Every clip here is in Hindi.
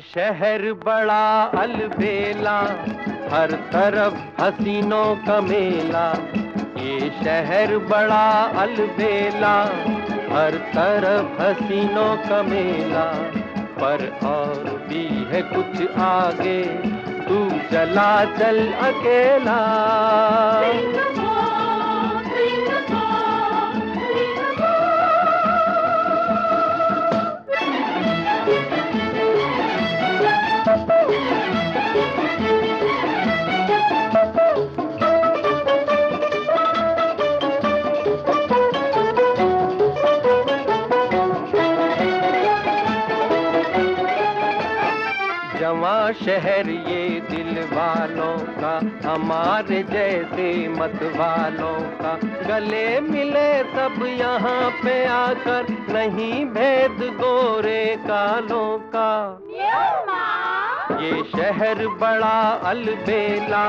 शहर बड़ा अलबेला, हर तरफ़ हसीनों का मेला। ये शहर बड़ा अलबेला, हर तरफ़ हसीनों का मेला। पर और भी है कुछ आगे, तू चला चल अकेला जवा शहर ये दिल वालों का, हमारे जैसे मत वालों का। गले मिले सब यहाँ पे आकर, नहीं भेद गोरे कालों का। ये शहर बड़ा अलबेला,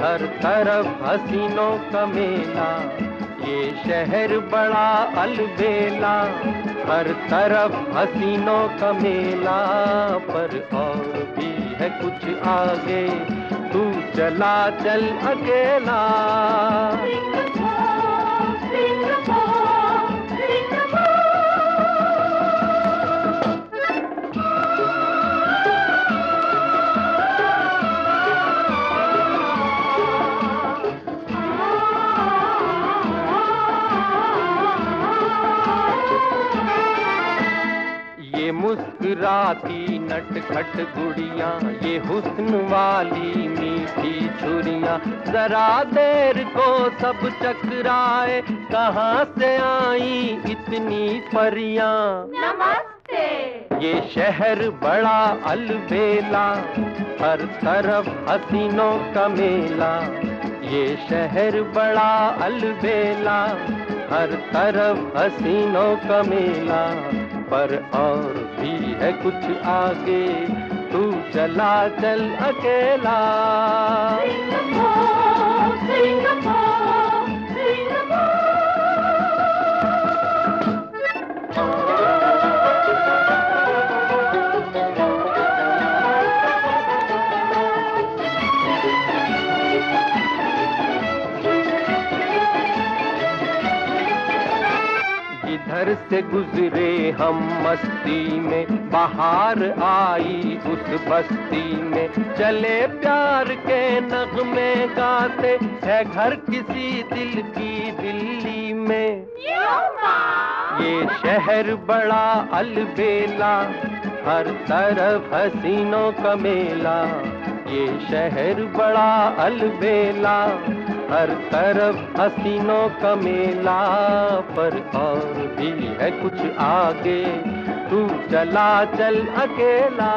हर तरफ़ हसीनों का मेला। ये शहर बड़ा अलबेला हर तरफ़ हसीनों का मेला, पर और भी है कुछ आगे। तू चला चल अकेला। मुस्कुराती नटखट गुड़िया ये हुस्न वाली मीठी छुरिया। जरा देर को सब चकराए कहाँ से आई इतनी परियाँ? नमस्ते। ये शहर बड़ा अलबेला हर तरफ़ हसीनों का मेला। ये शहर बड़ा अलबेला हर तरफ़ हसीनों का मेला। पर और भी है कुछ आगे। तू चला चल अकेला। जिधर से गुजरे हम मस्ती में। बाहर आई उस बस्ती में। चले प्यार के नगमे गाते, है घर किसी दिल की दिल्ली में। ये शहर बड़ा अलबेला, हर तरफ़ हसीनों का मेला। ये शहर बड़ा अलबेला, हर तरफ़ हसीनों का मेला। पर और भी है कुछ आगे, तू चला चल अकेला।